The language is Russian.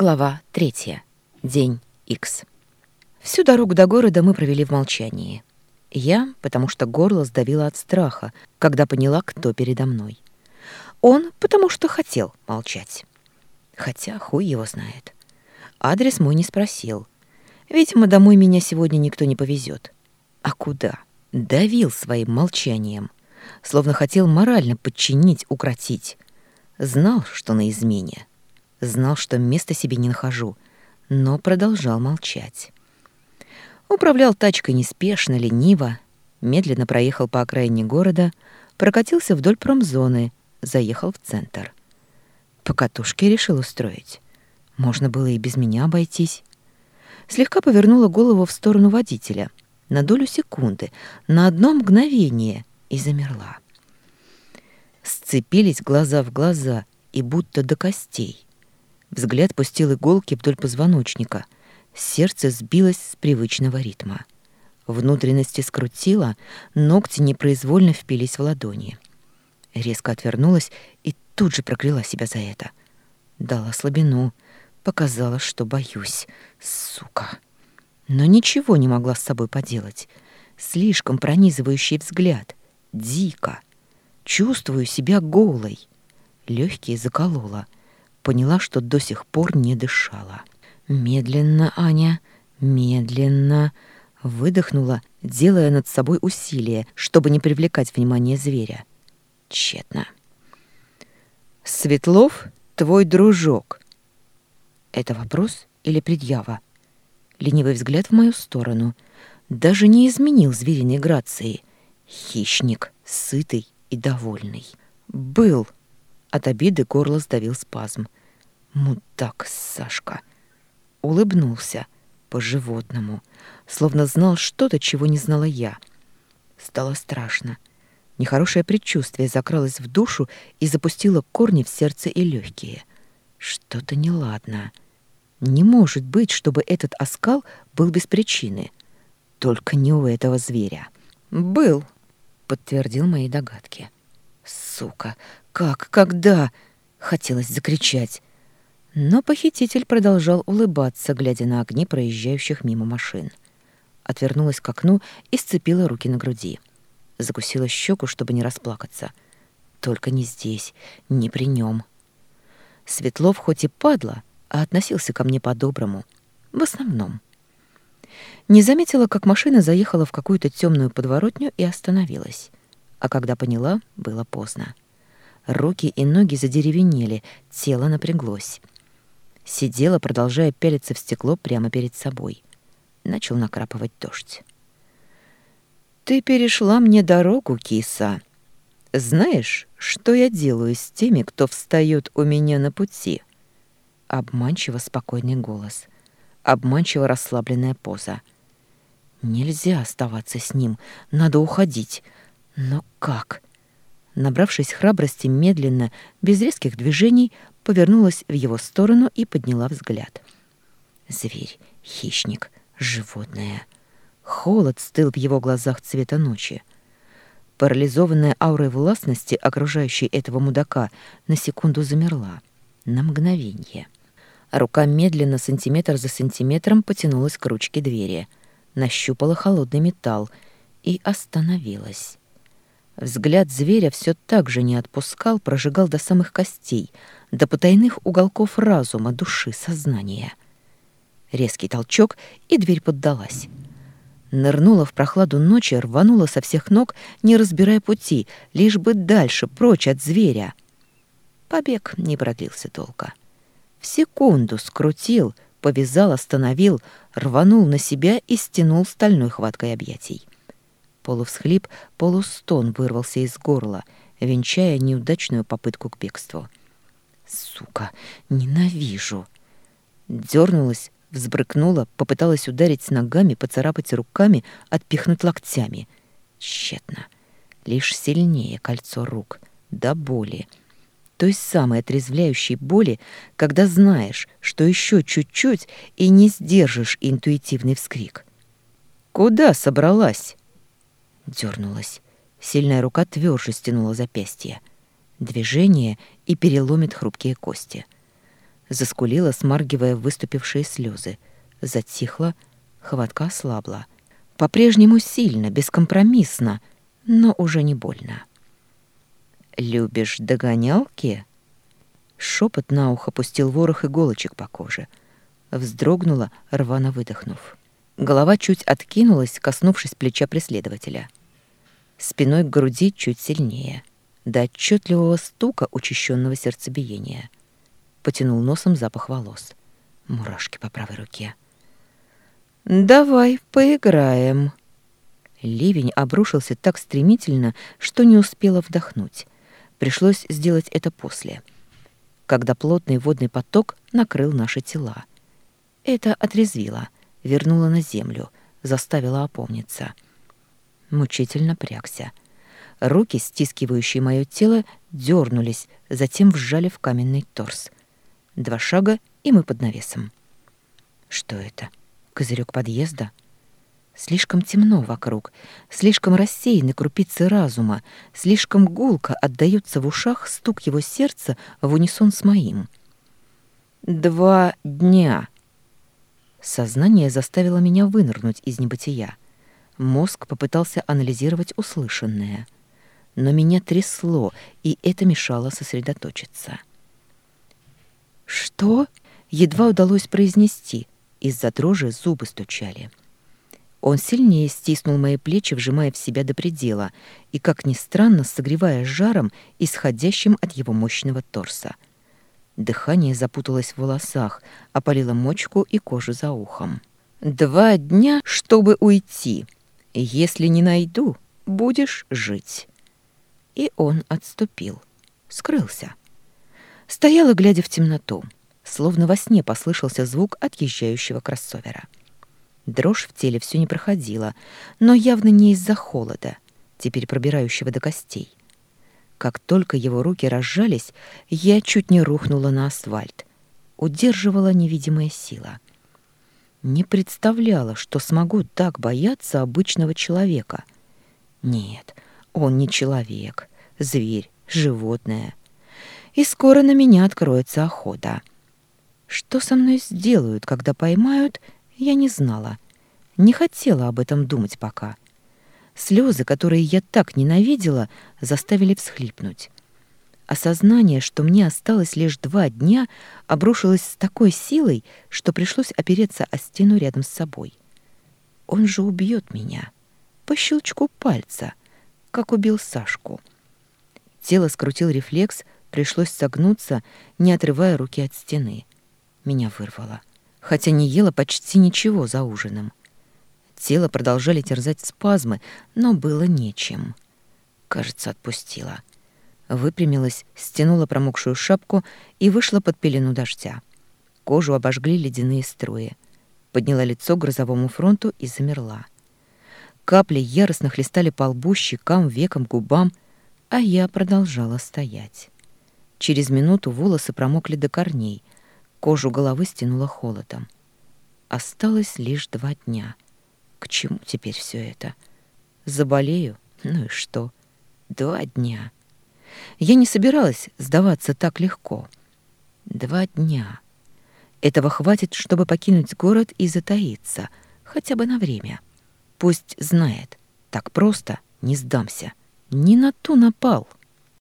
Глава третья. День X. Всю дорогу до города мы провели в молчании. Я, потому что горло сдавило от страха, когда поняла, кто передо мной. Он, потому что хотел молчать. Хотя хуй его знает. Адрес мой не спросил. Видимо, домой меня сегодня никто не повезет. А куда? Давил своим молчанием. Словно хотел морально подчинить, укротить. Знал, что на измене. Знал, что места себе не нахожу, но продолжал молчать. Управлял тачкой неспешно, лениво, медленно проехал по окраине города, прокатился вдоль промзоны, заехал в центр. По катушке решил устроить. Можно было и без меня обойтись. Слегка повернула голову в сторону водителя. На долю секунды, на одно мгновение, и замерла. Сцепились глаза в глаза и будто до костей. Взгляд пустил иголки вдоль позвоночника. Сердце сбилось с привычного ритма. Внутренности скрутило, ногти непроизвольно впились в ладони. Резко отвернулась и тут же прокляла себя за это. Дала слабину, показала, что боюсь. Сука. Но ничего не могла с собой поделать. Слишком пронизывающий взгляд. Дико. Чувствую себя голой. Легкие заколола — поняла, что до сих пор не дышала. Медленно, Аня, медленно выдохнула, делая над собой усилие, чтобы не привлекать внимание зверя. Тщетно. «Светлов — твой дружок». Это вопрос или предъява? Ленивый взгляд в мою сторону. Даже не изменил звериной грации. Хищник, сытый и довольный. «Был». От обиды горло сдавил спазм. Мудак Сашка. Улыбнулся по-животному, словно знал что-то, чего не знала я. Стало страшно. Нехорошее предчувствие закралось в душу и запустило корни в сердце и легкие. Что-то неладно. Не может быть, чтобы этот оскал был без причины. Только не у этого зверя. «Был», — подтвердил мои догадки. «Сука! Как? Когда?» — хотелось закричать. Но похититель продолжал улыбаться, глядя на огни проезжающих мимо машин. Отвернулась к окну и сцепила руки на груди. Закусила щеку, чтобы не расплакаться. Только не здесь, не при нем. Светлов хоть и падла, а относился ко мне по-доброму. В основном. Не заметила, как машина заехала в какую-то темную подворотню и остановилась. А когда поняла, было поздно. Руки и ноги задеревенели, тело напряглось. Сидела, продолжая пялиться в стекло прямо перед собой. Начал накрапывать дождь. «Ты перешла мне дорогу, киса. Знаешь, что я делаю с теми, кто встает у меня на пути?» Обманчиво спокойный голос. Обманчиво расслабленная поза. «Нельзя оставаться с ним. Надо уходить. Но как?» Набравшись храбрости медленно, без резких движений, повернулась в его сторону и подняла взгляд. Зверь, хищник, животное. Холод стыл в его глазах цвета ночи. Парализованная аурой властности, окружающей этого мудака, на секунду замерла. На мгновение. Рука медленно, сантиметр за сантиметром, потянулась к ручке двери. Нащупала холодный металл и остановилась. Взгляд зверя все так же не отпускал, прожигал до самых костей — до потайных уголков разума, души, сознания. Резкий толчок, и дверь поддалась. Нырнула в прохладу ночи, рванула со всех ног, не разбирая пути, лишь бы дальше, прочь от зверя. Побег не продлился долго. В секунду скрутил, повязал, остановил, рванул на себя и стянул стальной хваткой объятий. Полувсхлип, полустон вырвался из горла, венчая неудачную попытку к бегству. Сука, ненавижу. Дёрнулась, взбрыкнула, попыталась ударить ногами, поцарапать руками, отпихнуть локтями. Тщетно. Лишь сильнее кольцо рук, до боли. Той самой отрезвляющей боли, когда знаешь, что еще чуть-чуть и не сдержишь интуитивный вскрик. «Куда собралась?» Дёрнулась. Сильная рука тверже стянула запястье. Движение и переломит хрупкие кости. Заскулила, смаргивая выступившие слезы. Затихла, хватка ослабла. По-прежнему сильно, бескомпромиссно, но уже не больно. «Любишь догонялки?» Шепот на ухо пустил ворох иголочек по коже. Вздрогнула, рвано выдохнув. Голова чуть откинулась, коснувшись плеча преследователя. Спиной к груди чуть сильнее, до отчетливого стука учащенного сердцебиения. Потянул носом запах волос. Мурашки по правой руке. «Давай поиграем». Ливень обрушился так стремительно, что не успела вдохнуть. Пришлось сделать это после, когда плотный водный поток накрыл наши тела. Это отрезвило, вернуло на землю, заставило опомниться. Мучительно прягся. Руки, стискивающие мое тело, дернулись, затем вжали в каменный торс. Два шага, и мы под навесом. Что это? Козырек подъезда? — Слишком темно вокруг, слишком рассеяны крупицы разума, слишком гулко отдаётся в ушах стук его сердца в унисон с моим. «Два дня!» Сознание заставило меня вынырнуть из небытия. Мозг попытался анализировать услышанное. Но меня трясло, и это мешало сосредоточиться. «Что?» — едва удалось произнести. Из-за дрожи зубы стучали. — он сильнее стиснул мои плечи, вжимая в себя до предела, и, как ни странно, согревая жаром, исходящим от его мощного торса. Дыхание запуталось в волосах, опалило мочку и кожу за ухом. «Два дня, чтобы уйти. Если не найду, будешь жить». И он отступил, скрылся. Стояла, глядя в темноту. Словно во сне послышался звук отъезжающего кроссовера. Дрожь в теле все не проходила, но явно не из-за холода, теперь пробирающего до костей. Как только его руки разжались, я чуть не рухнула на асфальт. Удерживала невидимая сила. Не представляла, что смогу так бояться обычного человека. Нет, он не человек, зверь, животное. И скоро на меня откроется охота. Что со мной сделают, когда поймают — я не знала. Не хотела об этом думать пока. Слезы, которые я так ненавидела, заставили всхлипнуть. Осознание, что мне осталось лишь два дня, обрушилось с такой силой, что пришлось опереться о стену рядом с собой. Он же убьет меня. По щелчку пальца, как убил Сашку. Тело скрутил рефлекс, пришлось согнуться, не отрывая руки от стены. Меня вырвало хотя не ела почти ничего за ужином. Тело продолжали терзать спазмы, но было нечем. Кажется, отпустила. Выпрямилась, стянула промокшую шапку и вышла под пелену дождя. Кожу обожгли ледяные струи. Подняла лицо к грозовому фронту и замерла. Капли яростно хлестали по лбу, щекам, векам, губам, а я продолжала стоять. Через минуту волосы промокли до корней, Кожу головы стянуло холодом. Осталось лишь два дня. К чему теперь все это? Заболею? Ну и что? Два дня. Я не собиралась сдаваться так легко. Два дня. Этого хватит, чтобы покинуть город и затаиться, хотя бы на время. Пусть знает, так просто не сдамся. Не на ту напал.